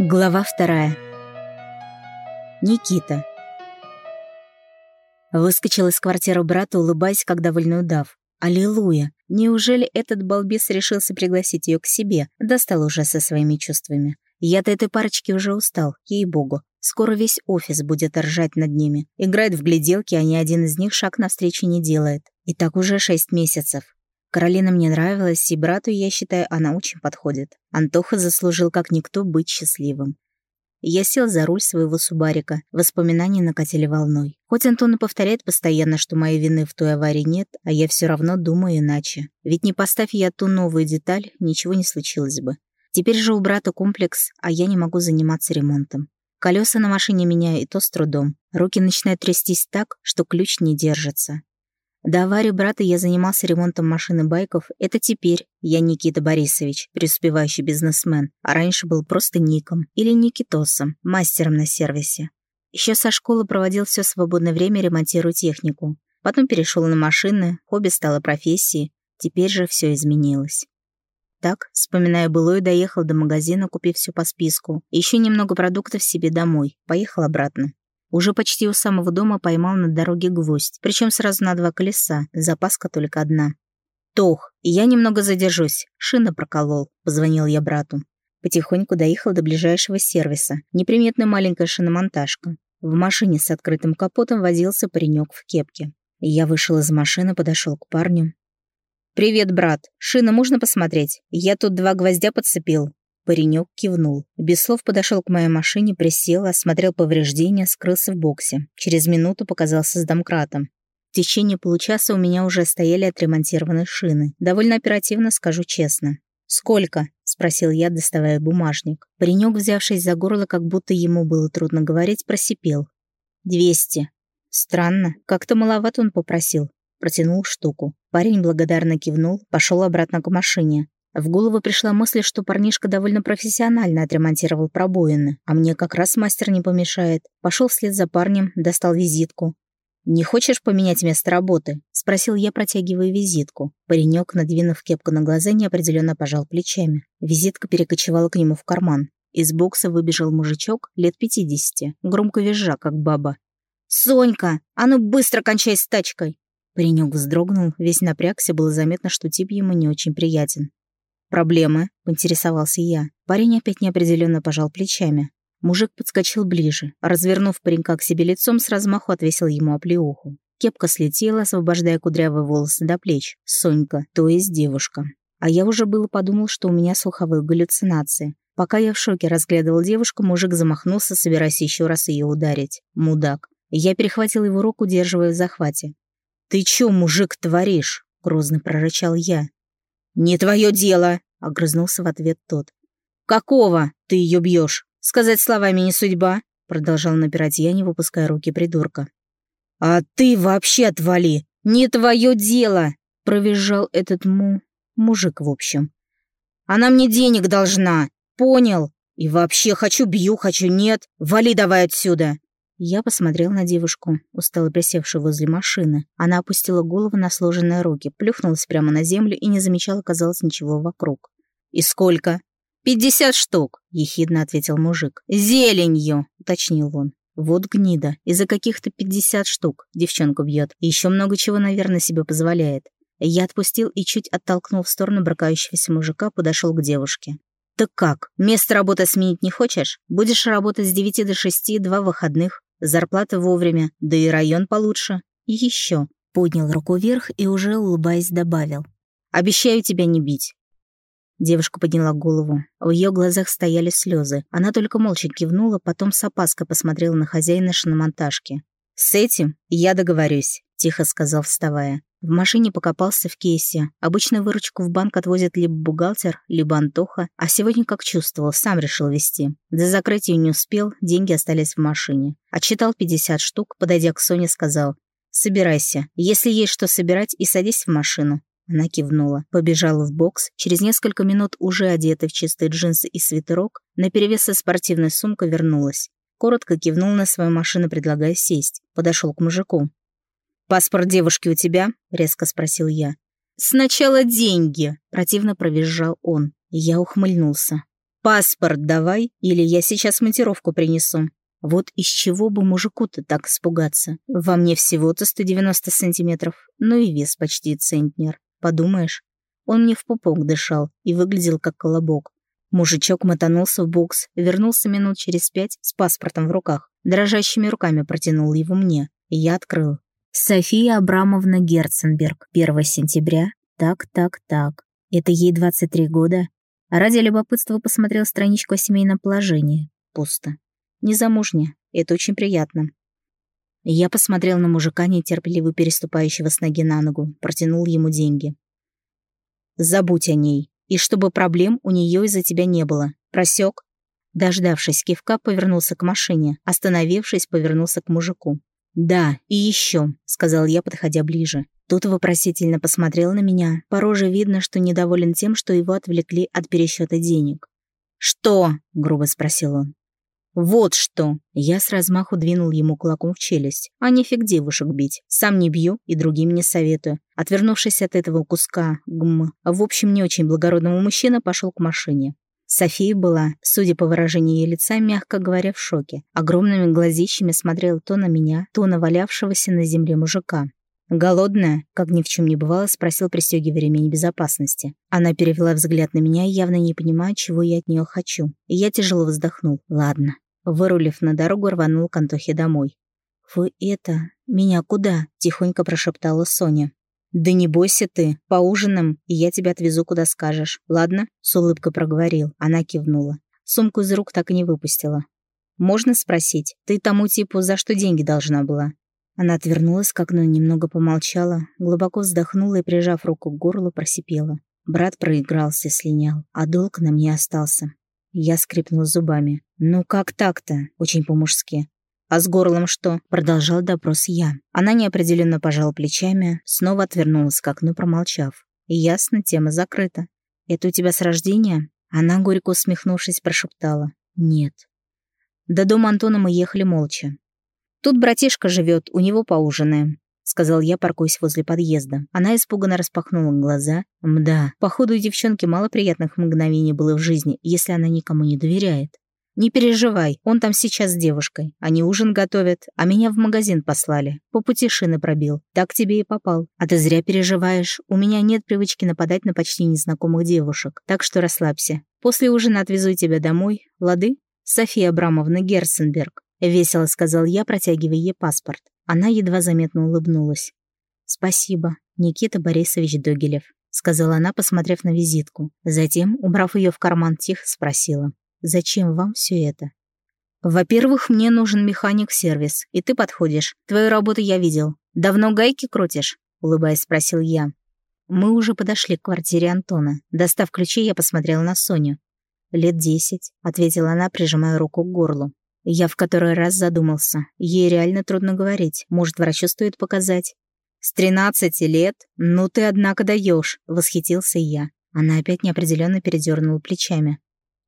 Глава вторая. Никита. Выскочил из квартиры брата, улыбаясь, как довольный удав. Аллилуйя! Неужели этот балбес решился пригласить ее к себе? Достал уже со своими чувствами. Я-то этой парочки уже устал, ей-богу. Скоро весь офис будет ржать над ними. Играет в гляделки, а ни один из них шаг навстречу не делает. И так уже шесть месяцев. Каролина мне нравилась, и брату, я считаю, она очень подходит. Антоха заслужил как никто быть счастливым. Я сел за руль своего субарика, воспоминания накатили волной. Хоть Антон и повторяет постоянно, что моей вины в той аварии нет, а я все равно думаю иначе. Ведь не поставь я ту новую деталь, ничего не случилось бы. Теперь же у брата комплекс, а я не могу заниматься ремонтом. Колеса на машине меняю и то с трудом. Руки начинают трястись так, что ключ не держится. До аварии брата я занимался ремонтом машин и байков. Это теперь я Никита Борисович, преуспевающий бизнесмен, а раньше был просто Ником или Никитосом, мастером на сервисе. Еще со школы проводил все свободное время, ремонтируя технику. Потом перешел на машины, хобби стало профессией. Теперь же все изменилось. Так, вспоминая былое, доехал до магазина, купив все по списку. Еще немного продуктов себе домой. Поехал обратно. Уже почти у самого дома поймал на дороге гвоздь, причем сразу на два колеса, запаска только одна. «Тох, я немного задержусь, шина проколол», — позвонил я брату. Потихоньку доехал до ближайшего сервиса, неприметная маленькая шиномонтажка. В машине с открытым капотом возился паренек в кепке. Я вышел из машины, подошел к парню. «Привет, брат. Шина можно посмотреть? Я тут два гвоздя подцепил. Паренек кивнул. Без слов подошел к моей машине, присел, осмотрел повреждения, скрылся в боксе. Через минуту показался с домкратом. В течение получаса у меня уже стояли отремонтированные шины. Довольно оперативно, скажу честно. «Сколько?» — спросил я, доставая бумажник. Паренек, взявшись за горло, как будто ему было трудно говорить, просипел. «Двести». Странно, как-то маловато он попросил. Протянул штуку. Парень благодарно кивнул, пошел обратно к машине. В голову пришла мысль, что парнишка довольно профессионально отремонтировал пробоины, а мне как раз мастер не помешает. Пошел вслед за парнем, достал визитку. «Не хочешь поменять место работы?» — спросил я, протягивая визитку. Паренек, надвинув кепку на глаза, неопределенно пожал плечами. Визитка перекочевала к нему в карман. Из бокса выбежал мужичок лет пятидесяти, громко визжа, как баба. «Сонька, а ну быстро кончай с тачкой!» Паренек вздрогнул, весь напрягся, было заметно, что тип ему не очень приятен. «Проблемы?» — поинтересовался я. Парень опять неопределенно пожал плечами. Мужик подскочил ближе, развернув паренька к себе лицом, с размаху отвесил ему оплеуху. Кепка слетела, освобождая кудрявые волосы до плеч. Сонька, то есть девушка. А я уже было подумал, что у меня слуховые галлюцинации. Пока я в шоке разглядывал девушку, мужик замахнулся, собираясь еще раз ее ударить. Мудак. Я перехватил его руку, удерживая в захвате. «Ты чё, мужик, творишь?» — грозно прорычал я. «Не твое дело!» — огрызнулся в ответ тот. «Какого ты ее бьешь? Сказать словами не судьба!» — продолжал напирать я, не выпуская руки придурка. «А ты вообще отвали! Не твое дело!» — провизжал этот му... мужик, в общем. «Она мне денег должна! Понял? И вообще, хочу бью, хочу нет! Вали давай отсюда!» Я посмотрел на девушку, устало присевшую возле машины. Она опустила голову на сложенные руки, плюхнулась прямо на землю и не замечала, казалось, ничего вокруг. «И сколько?» «Пятьдесят штук», — ехидно ответил мужик. «Зеленью», — уточнил он. Вот гнида. И за каких-то пятьдесят штук девчонку бьет. И еще много чего, наверное, себе позволяет. Я отпустил и чуть оттолкнул в сторону бракающегося мужика, подошел к девушке. «Так как? Место работы сменить не хочешь? Будешь работать с девяти до шести, два выходных. Зарплата вовремя, да и район получше. И еще. Поднял руку вверх и уже, улыбаясь, добавил. «Обещаю тебя не бить». Девушка подняла голову. В ее глазах стояли слезы. Она только молча кивнула, потом с опаской посмотрела на хозяина шиномонтажки. «С этим я договорюсь», — тихо сказал, вставая. В машине покопался в кейсе. Обычно выручку в банк отвозит либо бухгалтер, либо Антоха, а сегодня, как чувствовал, сам решил вести. До закрытия не успел, деньги остались в машине. Отчитал 50 штук, подойдя к Соне, сказал «Собирайся. Если есть что собирать, и садись в машину». Она кивнула, побежала в бокс, через несколько минут уже одетая в чистые джинсы и свитерок, наперевес со спортивной сумкой вернулась. Коротко кивнул на свою машину, предлагая сесть. Подошел к мужику. «Паспорт девушки у тебя?» — резко спросил я. «Сначала деньги!» — противно провизжал он. Я ухмыльнулся. «Паспорт давай, или я сейчас монтировку принесу». Вот из чего бы мужику-то так испугаться? Во мне всего-то 190 сантиметров, ну и вес почти центнер. Подумаешь, он мне в пупок дышал и выглядел как колобок. Мужичок мотанулся в бокс, вернулся минут через пять с паспортом в руках. Дрожащими руками протянул его мне, я открыл. София Абрамовна Герценберг, 1 сентября. Так, так, так. Это ей 23 года. Ради любопытства посмотрел страничку о семейном положении. Пусто. Незамужняя. Это очень приятно. Я посмотрел на мужика, нетерпеливо переступающего с ноги на ногу, протянул ему деньги. «Забудь о ней, и чтобы проблем у нее из-за тебя не было. Просек?» Дождавшись кивка, повернулся к машине, остановившись, повернулся к мужику. «Да, и еще», — сказал я, подходя ближе. Тот вопросительно посмотрел на меня. По роже видно, что недоволен тем, что его отвлекли от пересчета денег. «Что?» — грубо спросил он. «Вот что!» Я с размаху двинул ему кулаком в челюсть. «А нефиг девушек бить. Сам не бью и другим не советую». Отвернувшись от этого куска, гм, в общем, не очень благородного мужчина пошел к машине. София была, судя по выражению ее лица, мягко говоря, в шоке. Огромными глазищами смотрела то на меня, то на валявшегося на земле мужика. «Голодная?» — как ни в чем не бывало, спросил, пристегивая ремень безопасности. Она перевела взгляд на меня, явно не понимая, чего я от нее хочу. И я тяжело вздохнул. «Ладно». Вырулив на дорогу, рванул к Антохе домой. «Вы это... Меня куда?» — тихонько прошептала Соня. «Да не бойся ты, поужинаем, и я тебя отвезу, куда скажешь. Ладно?» — с улыбкой проговорил. Она кивнула. Сумку из рук так и не выпустила. «Можно спросить? Ты тому типу за что деньги должна была?» Она отвернулась к окну, немного помолчала, глубоко вздохнула и, прижав руку к горлу, просипела. Брат проигрался, слинял, а долг на мне остался. Я скрипнул зубами. «Ну как так-то?» Очень по-мужски. «А с горлом что?» Продолжал допрос я. Она неопределенно пожала плечами, снова отвернулась к окну, промолчав. «Ясно, тема закрыта. Это у тебя с рождения?» Она, горько усмехнувшись, прошептала. «Нет». До дома Антона мы ехали молча. «Тут братишка живет, у него поужинаем», — сказал я, паркуясь возле подъезда. Она испуганно распахнула глаза. Мда, походу у девчонки мало приятных мгновений было в жизни, если она никому не доверяет. «Не переживай, он там сейчас с девушкой. Они ужин готовят, а меня в магазин послали. По пути шины пробил. Так тебе и попал. А ты зря переживаешь. У меня нет привычки нападать на почти незнакомых девушек. Так что расслабься. После ужина отвезу тебя домой. Лады? София Абрамовна Герценберг. — весело сказал я, протягивая ей паспорт. Она едва заметно улыбнулась. «Спасибо, Никита Борисович Догилев», — сказала она, посмотрев на визитку. Затем, убрав ее в карман, тихо спросила. «Зачем вам все это?» «Во-первых, мне нужен механик-сервис, и ты подходишь. Твою работу я видел. Давно гайки крутишь?» — улыбаясь, спросил я. Мы уже подошли к квартире Антона. Достав ключи, я посмотрела на Соню. «Лет десять», — ответила она, прижимая руку к горлу. Я в который раз задумался. Ей реально трудно говорить. Может, врачу стоит показать? «С тринадцати лет? Ну ты, однако, даешь!» — восхитился я. Она опять неопределенно передернула плечами.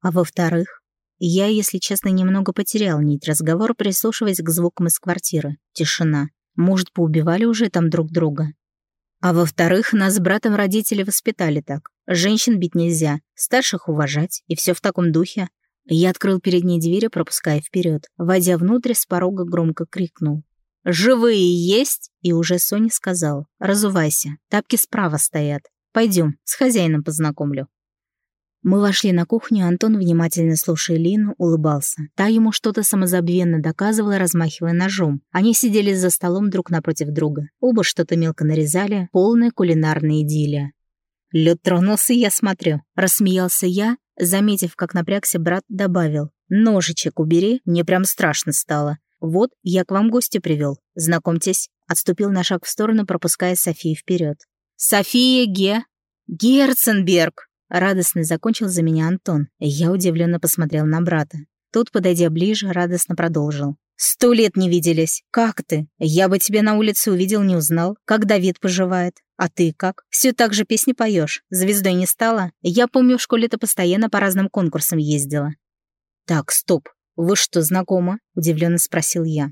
А во-вторых, я, если честно, немного потерял нить разговора, прислушиваясь к звукам из квартиры. Тишина. Может, поубивали уже там друг друга? А во-вторых, нас с братом родители воспитали так. Женщин бить нельзя, старших уважать, и все в таком духе. Я открыл перед ней двери, пропуская вперед. Войдя внутрь, с порога громко крикнул. «Живые есть?» И уже Соня сказал. «Разувайся, тапки справа стоят. Пойдем, с хозяином познакомлю». Мы вошли на кухню, Антон, внимательно слушая Лину, улыбался. Та ему что-то самозабвенно доказывала, размахивая ножом. Они сидели за столом друг напротив друга. Оба что-то мелко нарезали, полная кулинарная идиллия. «Лед тронулся, я смотрю», — рассмеялся я, Заметив, как напрягся брат, добавил. «Ножичек убери, мне прям страшно стало. Вот, я к вам гостя привел. Знакомьтесь». Отступил на шаг в сторону, пропуская Софию вперед. «София Ге... Герценберг!» Радостно закончил за меня Антон. Я удивленно посмотрел на брата. Тот, подойдя ближе, радостно продолжил. «Сто лет не виделись. Как ты? Я бы тебя на улице увидел, не узнал. Как Давид поживает? А ты как? Все так же песни поешь. Звездой не стала? Я помню, в школе ты постоянно по разным конкурсам ездила. Так, стоп. Вы что, знакомы? Удивленно спросил я.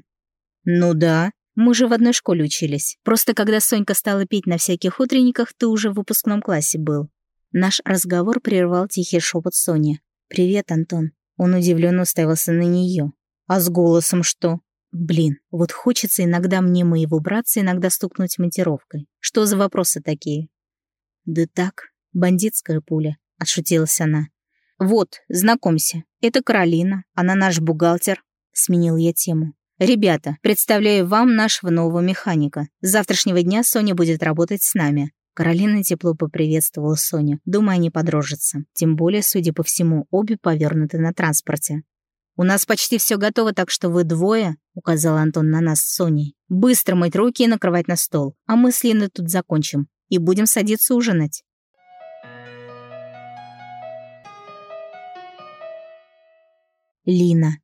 Ну да. Мы же в одной школе учились. Просто когда Сонька стала петь на всяких утренниках, ты уже в выпускном классе был. Наш разговор прервал тихий шепот Сони. «Привет, Антон». Он удивленно уставился на нее. «А с голосом что?» «Блин, вот хочется иногда мне моего братца иногда стукнуть монтировкой. Что за вопросы такие?» «Да так, бандитская пуля», — отшутилась она. «Вот, знакомься, это Каролина, она наш бухгалтер», — сменил я тему. «Ребята, представляю вам нашего нового механика. С завтрашнего дня Соня будет работать с нами». Каролина тепло поприветствовала Соню, думая, они подружатся. Тем более, судя по всему, обе повернуты на транспорте. «У нас почти все готово, так что вы двое», — указал Антон на нас с Соней. «Быстро мыть руки и накрывать на стол, а мы с Линой тут закончим. И будем садиться ужинать». Лина.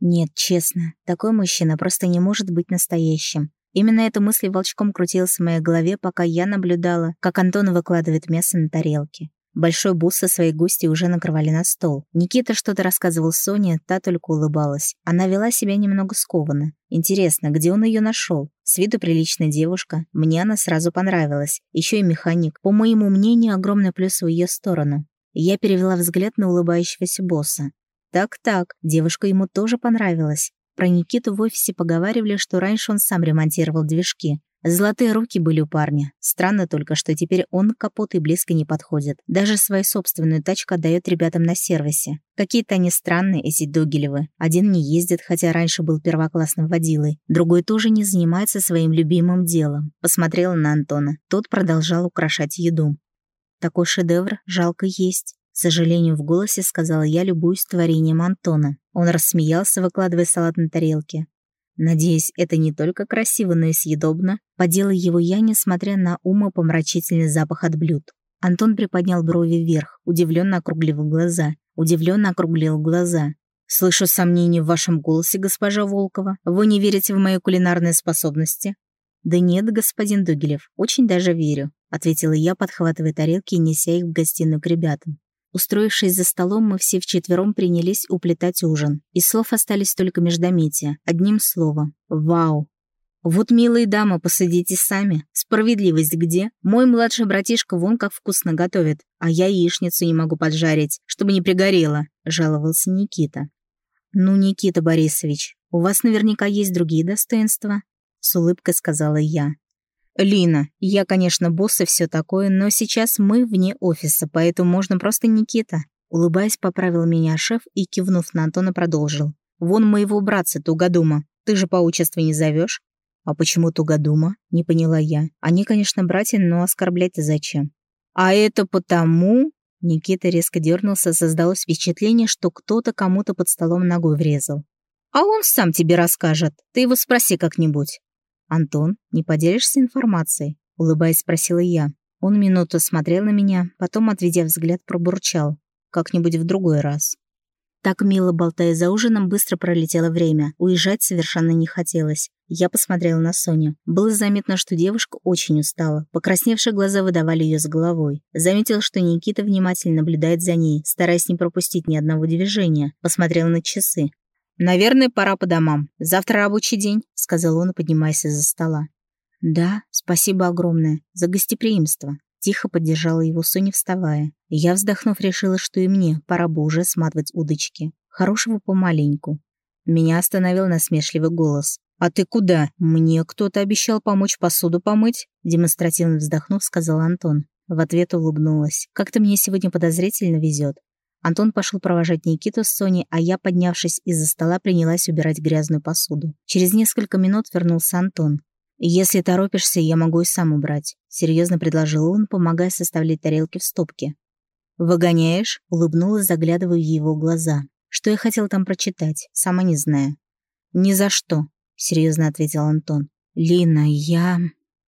Нет, честно, такой мужчина просто не может быть настоящим. Именно эта мысль волчком крутилась в моей голове, пока я наблюдала, как Антон выкладывает мясо на тарелки. Большой бус со своей гостью уже накрывали на стол. Никита что-то рассказывал Соне, та только улыбалась. Она вела себя немного скованно. Интересно, где он ее нашел? С виду приличная девушка. Мне она сразу понравилась. Еще и механик. По моему мнению, огромный плюс в ее сторону. Я перевела взгляд на улыбающегося босса. Так-так, девушка ему тоже понравилась. Про Никиту в офисе поговаривали, что раньше он сам ремонтировал движки. Золотые руки были у парня. Странно только, что теперь он к капоту и близко не подходит. Даже свою собственную тачку отдает ребятам на сервисе. Какие-то они странные, эти Догилевы. Один не ездит, хотя раньше был первоклассным водилой. Другой тоже не занимается своим любимым делом. Посмотрела на Антона. Тот продолжал украшать еду. Такой шедевр жалко есть. С сожалением в голосе сказала я, любуюсь творением Антона. Он рассмеялся, выкладывая салат на тарелке. Надеюсь, это не только красиво, но и съедобно. Подела его я, несмотря на умопомрачительный запах от блюд. Антон приподнял брови вверх, удивленно округлив глаза. Удивленно округлил глаза. «Слышу сомнения в вашем голосе, госпожа Волкова. Вы не верите в мои кулинарные способности?» «Да нет, господин Дугелев, очень даже верю», — ответила я, подхватывая тарелки и неся их в гостиную к ребятам. Устроившись за столом, мы все вчетвером принялись уплетать ужин. Из слов остались только междометия. Одним словом. Вау! Вот, милые дамы, посадитесь сами. Справедливость где? Мой младший братишка вон как вкусно готовит, а я яичницу не могу поджарить, чтобы не пригорело, жаловался Никита. Ну, Никита Борисович, у вас наверняка есть другие достоинства, с улыбкой сказала я. «Лина, я, конечно, босс и все такое, но сейчас мы вне офиса, поэтому можно просто Никита». Улыбаясь, поправил меня шеф и, кивнув на Антона, продолжил. «Вон моего братца Тугодума. Ты же по отчеству не зовешь?» «А почему Тугодума?» — не поняла я. «Они, конечно, братья, но оскорблять-то зачем?» «А это потому...» Никита резко дернулся, создалось впечатление, что кто-то кому-то под столом ногой врезал. «А он сам тебе расскажет. Ты его спроси как-нибудь». «Антон, не поделишься информацией?» — улыбаясь, спросила я. Он минуту смотрел на меня, потом, отведя взгляд, пробурчал. «Как-нибудь в другой раз». Так мило болтая за ужином, быстро пролетело время. Уезжать совершенно не хотелось. Я посмотрела на Соню. Было заметно, что девушка очень устала. Покрасневшие глаза выдавали ее с головой. Заметил, что Никита внимательно наблюдает за ней, стараясь не пропустить ни одного движения. Посмотрел на часы. «Наверное, пора по домам. Завтра рабочий день», — сказал он, поднимаясь из-за стола. «Да, спасибо огромное за гостеприимство», — тихо поддержала его Соня, вставая. Я, вздохнув, решила, что и мне пора бы уже сматывать удочки. Хорошего помаленьку. Меня остановил насмешливый голос. «А ты куда? Мне кто-то обещал помочь посуду помыть?» Демонстративно вздохнув, сказал Антон. В ответ улыбнулась. «Как-то мне сегодня подозрительно везет. Антон пошел провожать Никиту с Соней, а я, поднявшись из-за стола, принялась убирать грязную посуду. Через несколько минут вернулся Антон. «Если торопишься, я могу и сам убрать», — серьезно предложил он, помогая составлять тарелки в стопке. «Выгоняешь?» — улыбнулась, заглядывая в его глаза. «Что я хотел там прочитать? Сама не знаю». «Ни за что», — серьезно ответил Антон. «Лина, я...»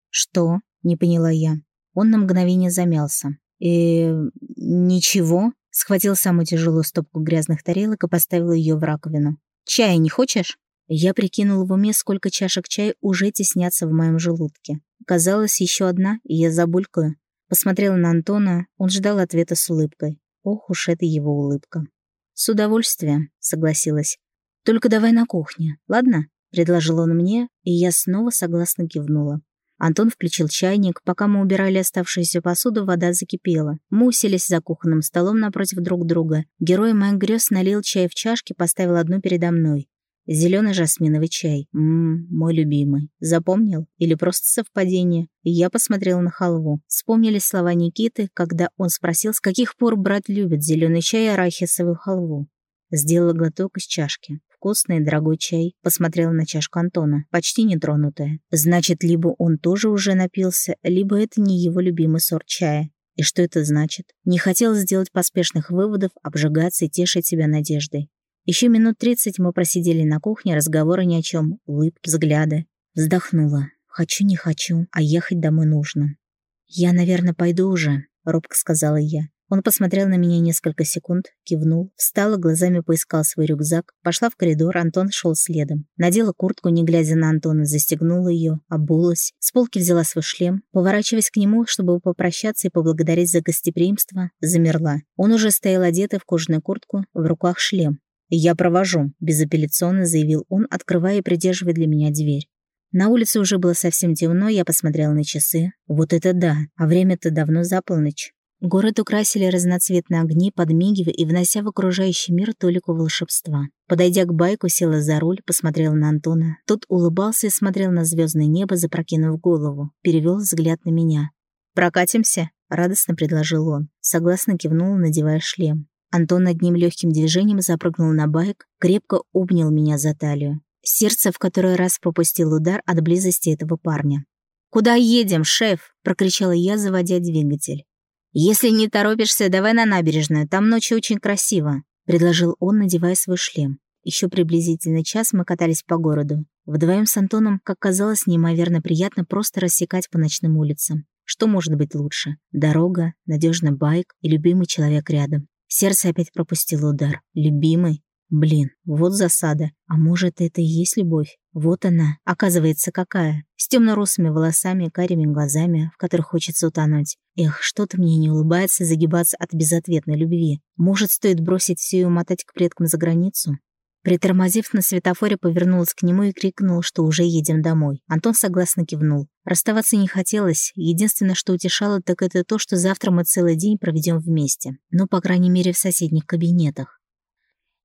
«Что?» — не поняла я. Он на мгновение замялся. «Э... ничего?» Схватил самую тяжелую стопку грязных тарелок и поставил ее в раковину. «Чая не хочешь?» Я прикинул в уме, сколько чашек чая уже теснятся в моем желудке. Казалось, еще одна, и я забулькаю. Посмотрела на Антона, он ждал ответа с улыбкой. Ох уж это его улыбка. «С удовольствием», — согласилась. «Только давай на кухне, ладно?» — предложил он мне, и я снова согласно кивнула. Антон включил чайник. Пока мы убирали оставшуюся посуду, вода закипела. Мы уселись за кухонным столом напротив друг друга. Герой моих грез налил чай в чашки, поставил одну передо мной. Зеленый жасминовый чай. Ммм, мой любимый. Запомнил? Или просто совпадение? я посмотрел на халву. Вспомнились слова Никиты, когда он спросил, с каких пор брат любит зеленый чай и арахисовую халву. Сделала глоток из чашки вкусный дорогой чай. Посмотрела на чашку Антона, почти нетронутая. Значит, либо он тоже уже напился, либо это не его любимый сорт чая. И что это значит? Не хотел сделать поспешных выводов, обжигаться и тешить себя надеждой. Еще минут тридцать мы просидели на кухне, разговоры ни о чем, улыбки, взгляды. Вздохнула. Хочу, не хочу, а ехать домой нужно. «Я, наверное, пойду уже», — робко сказала я. Он посмотрел на меня несколько секунд, кивнул, встала, глазами поискал свой рюкзак, пошла в коридор, Антон шел следом. Надела куртку, не глядя на Антона, застегнула ее, обулась, с полки взяла свой шлем, поворачиваясь к нему, чтобы попрощаться и поблагодарить за гостеприимство, замерла. Он уже стоял одетый в кожаную куртку, в руках шлем. «Я провожу», — безапелляционно заявил он, открывая и придерживая для меня дверь. На улице уже было совсем темно, я посмотрела на часы. Вот это да, а время-то давно за полночь. Город украсили разноцветные огни, подмигивая и внося в окружающий мир толику волшебства. Подойдя к байку, села за руль, посмотрела на Антона. Тот улыбался и смотрел на звездное небо, запрокинув голову. Перевел взгляд на меня. «Прокатимся?» — радостно предложил он. Согласно кивнул, надевая шлем. Антон одним легким движением запрыгнул на байк, крепко обнял меня за талию. Сердце в который раз пропустил удар от близости этого парня. «Куда едем, шеф?» — прокричала я, заводя двигатель. «Если не торопишься, давай на набережную, там ночью очень красиво», — предложил он, надевая свой шлем. Еще приблизительно час мы катались по городу. Вдвоем с Антоном, как казалось, неимоверно приятно просто рассекать по ночным улицам. Что может быть лучше? Дорога, надежный байк и любимый человек рядом. Сердце опять пропустило удар. Любимый? Блин, вот засада. А может, это и есть любовь? Вот она, оказывается, какая. Темно-русыми волосами карими глазами, в которых хочется утонуть. Эх, что-то мне не улыбается загибаться от безответной любви. Может, стоит бросить все и умотать к предкам за границу? Притормозив на светофоре, повернулась к нему и крикнула, что уже едем домой. Антон согласно кивнул. Расставаться не хотелось. Единственное, что утешало, так это то, что завтра мы целый день проведем вместе. Ну, по крайней мере, в соседних кабинетах.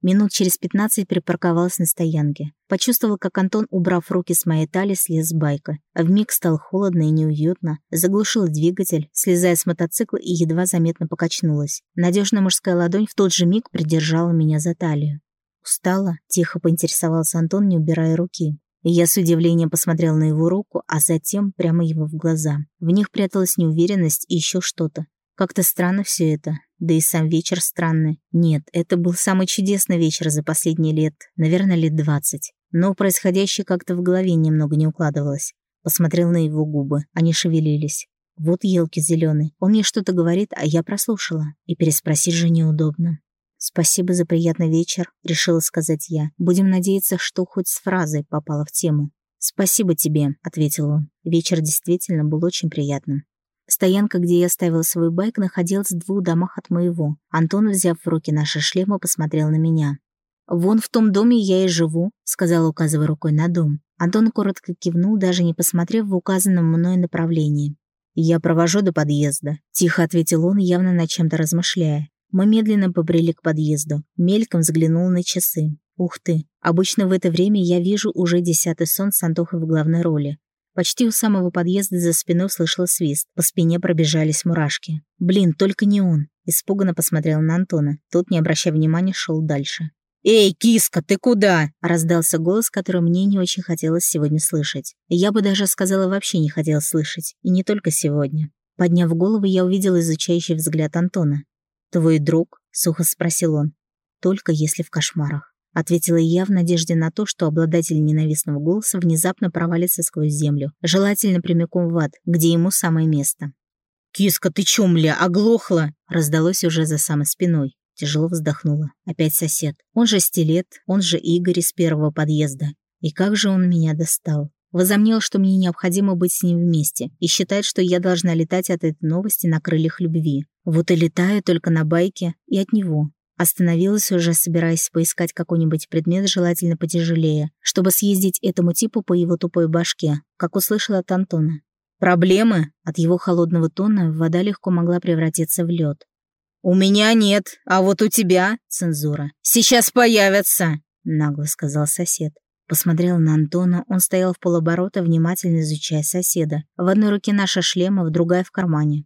Минут через пятнадцать припарковалась на стоянке. Почувствовала, как Антон, убрав руки с моей талии, слез с байка. А вмиг стало холодно и неуютно. Заглушила двигатель, слезая с мотоцикла и едва заметно покачнулась. Надежная мужская ладонь в тот же миг придержала меня за талию. «Устала?» — тихо поинтересовался Антон, не убирая руки. Я с удивлением посмотрел на его руку, а затем прямо его в глаза. В них пряталась неуверенность и еще что-то. Как-то странно все это. Да и сам вечер странный. Нет, это был самый чудесный вечер за последние лет, наверное, лет двадцать. Но происходящее как-то в голове немного не укладывалось. Посмотрел на его губы, они шевелились. Вот елки зеленые. Он мне что-то говорит, а я прослушала. И переспросить же неудобно. «Спасибо за приятный вечер», — решила сказать я. «Будем надеяться, что хоть с фразой попала в тему». «Спасибо тебе», — ответил он. Вечер действительно был очень приятным. Стоянка, где я ставила свой байк, находилась в двух домах от моего. Антон, взяв в руки наши шлемы, посмотрел на меня. «Вон в том доме я и живу», — сказала, указывая рукой на дом. Антон коротко кивнул, даже не посмотрев в указанном мной направлении. «Я провожу до подъезда», — тихо ответил он, явно над чем-то размышляя. Мы медленно побрели к подъезду. Мельком взглянул на часы. Ух ты, обычно в это время я вижу уже десятый сон с Антохой в главной роли. Почти у самого подъезда за спиной услышала свист. По спине пробежались мурашки. Блин, только не он. Испуганно посмотрел на Антона. Тот, не обращая внимания, шел дальше. «Эй, киска, ты куда?» — раздался голос, который мне не очень хотелось сегодня слышать. Я бы даже сказала, вообще не хотела слышать. И не только сегодня. Подняв голову, я увидела изучающий взгляд Антона. «Твой друг?» — сухо спросил он. «Только если в кошмарах» ответила я в надежде на то, что обладатель ненавистного голоса внезапно провалится сквозь землю, желательно прямиком в ад, где ему самое место. «Киска, ты чё, мля, оглохла?» раздалось уже за самой спиной. Тяжело вздохнула. Опять сосед. Он же Стилет, он же Игорь из первого подъезда. И как же он меня достал. Возомнил, что мне необходимо быть с ним вместе, и считает, что я должна летать от этой новости на крыльях любви. Вот и летаю только на байке и от него. Остановилась уже, собираясь поискать какой-нибудь предмет, желательно потяжелее, чтобы съездить этому типу по его тупой башке, как услышала от Антона. Проблемы? От его холодного тона вода легко могла превратиться в лед. «У меня нет, а вот у тебя, цензура, сейчас появятся», — нагло сказал сосед. Посмотрел на Антона, он стоял в полоборота, внимательно изучая соседа. В одной руке наша шлема, в другая в кармане.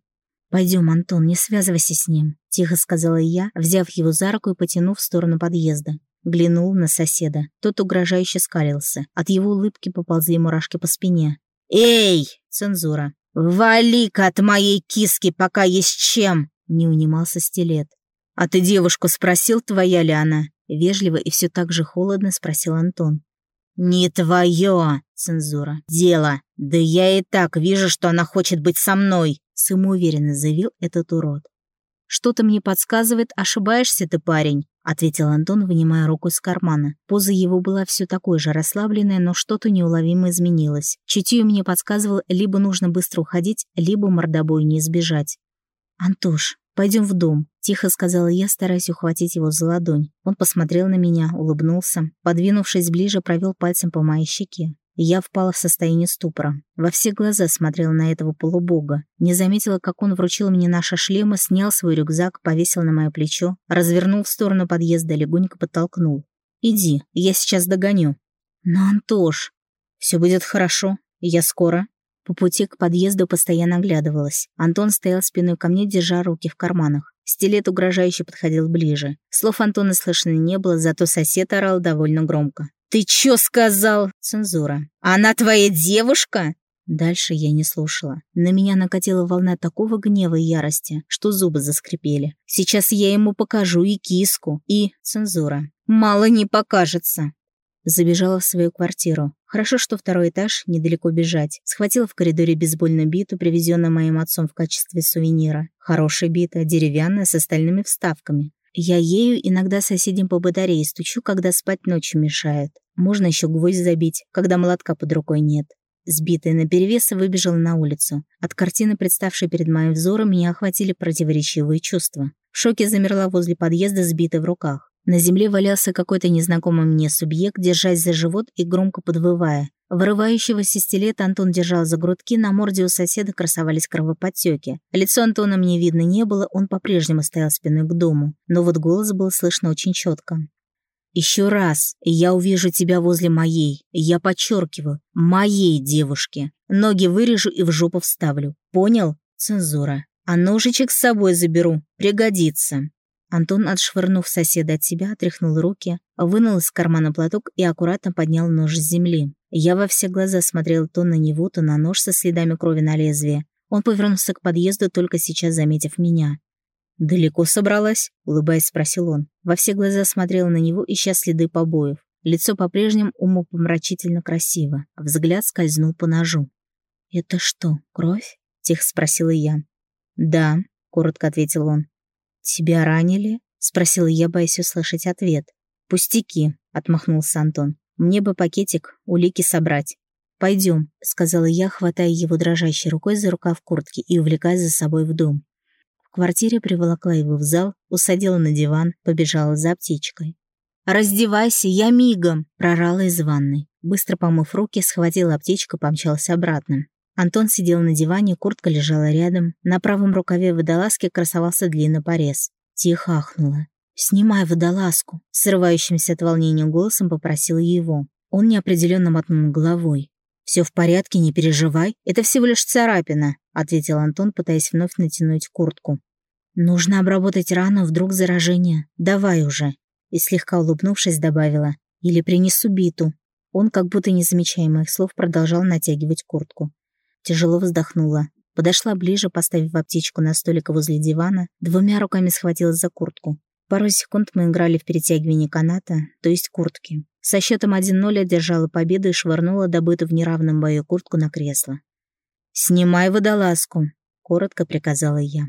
«Пойдем, Антон, не связывайся с ним», — тихо сказала я, взяв его за руку и потянув в сторону подъезда. Глянул на соседа. Тот угрожающе скалился. От его улыбки поползли мурашки по спине. «Эй!» — цензура. «Вали-ка от моей киски, пока есть чем!» — не унимался стилет. «А ты девушку спросил, твоя ли она?» Вежливо и все так же холодно спросил Антон. «Не твое, цензура, дело. Да я и так вижу, что она хочет быть со мной», самоуверенно заявил этот урод. «Что-то мне подсказывает, ошибаешься ты, парень», ответил Антон, вынимая руку из кармана. Поза его была все такой же расслабленная, но что-то неуловимо изменилось. Чутье мне подсказывало, либо нужно быстро уходить, либо мордобой не избежать. «Антош, пойдем в дом», — тихо сказала я, стараясь ухватить его за ладонь. Он посмотрел на меня, улыбнулся, подвинувшись ближе, провел пальцем по моей щеке. Я впала в состояние ступора. Во все глаза смотрела на этого полубога. Не заметила, как он вручил мне наши шлемы, снял свой рюкзак, повесил на мое плечо, развернул в сторону подъезда, легонько подтолкнул. «Иди, я сейчас догоню». «Но, Антош, все будет хорошо, я скоро». По пути к подъезду постоянно оглядывалась. Антон стоял спиной ко мне, держа руки в карманах. Стилет угрожающе подходил ближе. Слов Антона слышно не было, зато сосед орал довольно громко. «Ты чё сказал?» Цензура. «Она твоя девушка?» Дальше я не слушала. На меня накатила волна такого гнева и ярости, что зубы заскрипели. Сейчас я ему покажу и киску, и... Цензура. Мало не покажется. Забежала в свою квартиру. Хорошо, что второй этаж, недалеко бежать. Схватила в коридоре бейсбольную биту, привезенную моим отцом в качестве сувенира. Хорошая бита, деревянная, с остальными вставками. Я ею иногда соседям по батарее стучу, когда спать ночью мешает. Можно еще гвоздь забить, когда молотка под рукой нет. Сбитая наперевес выбежала на улицу. От картины, представшей перед моим взором, меня охватили противоречивые чувства. В шоке замерла возле подъезда, сбитая в руках. На земле валялся какой-то незнакомый мне субъект, держась за живот и громко подвывая. Вырывающегося стилета Антон держал за грудки, на морде у соседа красовались кровоподтеки. Лицо Антона мне видно не было, он по-прежнему стоял спиной к дому, но вот голос был слышно очень четко. «Еще раз, я увижу тебя возле моей, я подчеркиваю, моей девушки. Ноги вырежу и в жопу вставлю. Понял? Цензура. А ножичек с собой заберу, пригодится». Антон, отшвырнув соседа от себя, отряхнул руки, вынул из кармана платок и аккуратно поднял нож с земли. Я во все глаза смотрел то на него, то на нож со следами крови на лезвие. Он повернулся к подъезду, только сейчас заметив меня. «Далеко собралась?» — улыбаясь, спросил он. Во все глаза смотрел на него, ища следы побоев. Лицо по-прежнему умопомрачительно красиво. Взгляд скользнул по ножу. «Это что, кровь?» — тихо спросила я. «Да», — коротко ответил он. «Тебя ранили?» — спросила я, боясь услышать ответ. «Пустяки», — отмахнулся Антон. «Мне бы пакетик, улики собрать». «Пойдем», — сказала я, хватая его дрожащей рукой за рукав куртки и увлекая за собой в дом. В квартире приволокла его в зал, усадила на диван, побежала за аптечкой. «Раздевайся, я мигом!» — прорала из ванной. Быстро помыв руки, схватила аптечку и помчалась обратно. Антон сидел на диване, куртка лежала рядом. На правом рукаве водолазки красовался длинный порез. Тихо ахнула. «Снимай водолазку!» Срывающимся от волнения голосом попросила его. Он неопределенно мотнул головой. «Все в порядке, не переживай. Это всего лишь царапина», ответил Антон, пытаясь вновь натянуть куртку. «Нужно обработать рану, вдруг заражение. Давай уже!» И слегка улыбнувшись, добавила. «Или принесу биту». Он, как будто не замечая моих слов, продолжал натягивать куртку. Тяжело вздохнула. Подошла ближе, поставив аптечку на столик возле дивана, двумя руками схватилась за куртку. Пару секунд мы играли в перетягивание каната, то есть куртки. Со счетом 1-0 одержала победу и швырнула добытую в неравном бою куртку на кресло. «Снимай водолазку», — коротко приказала я.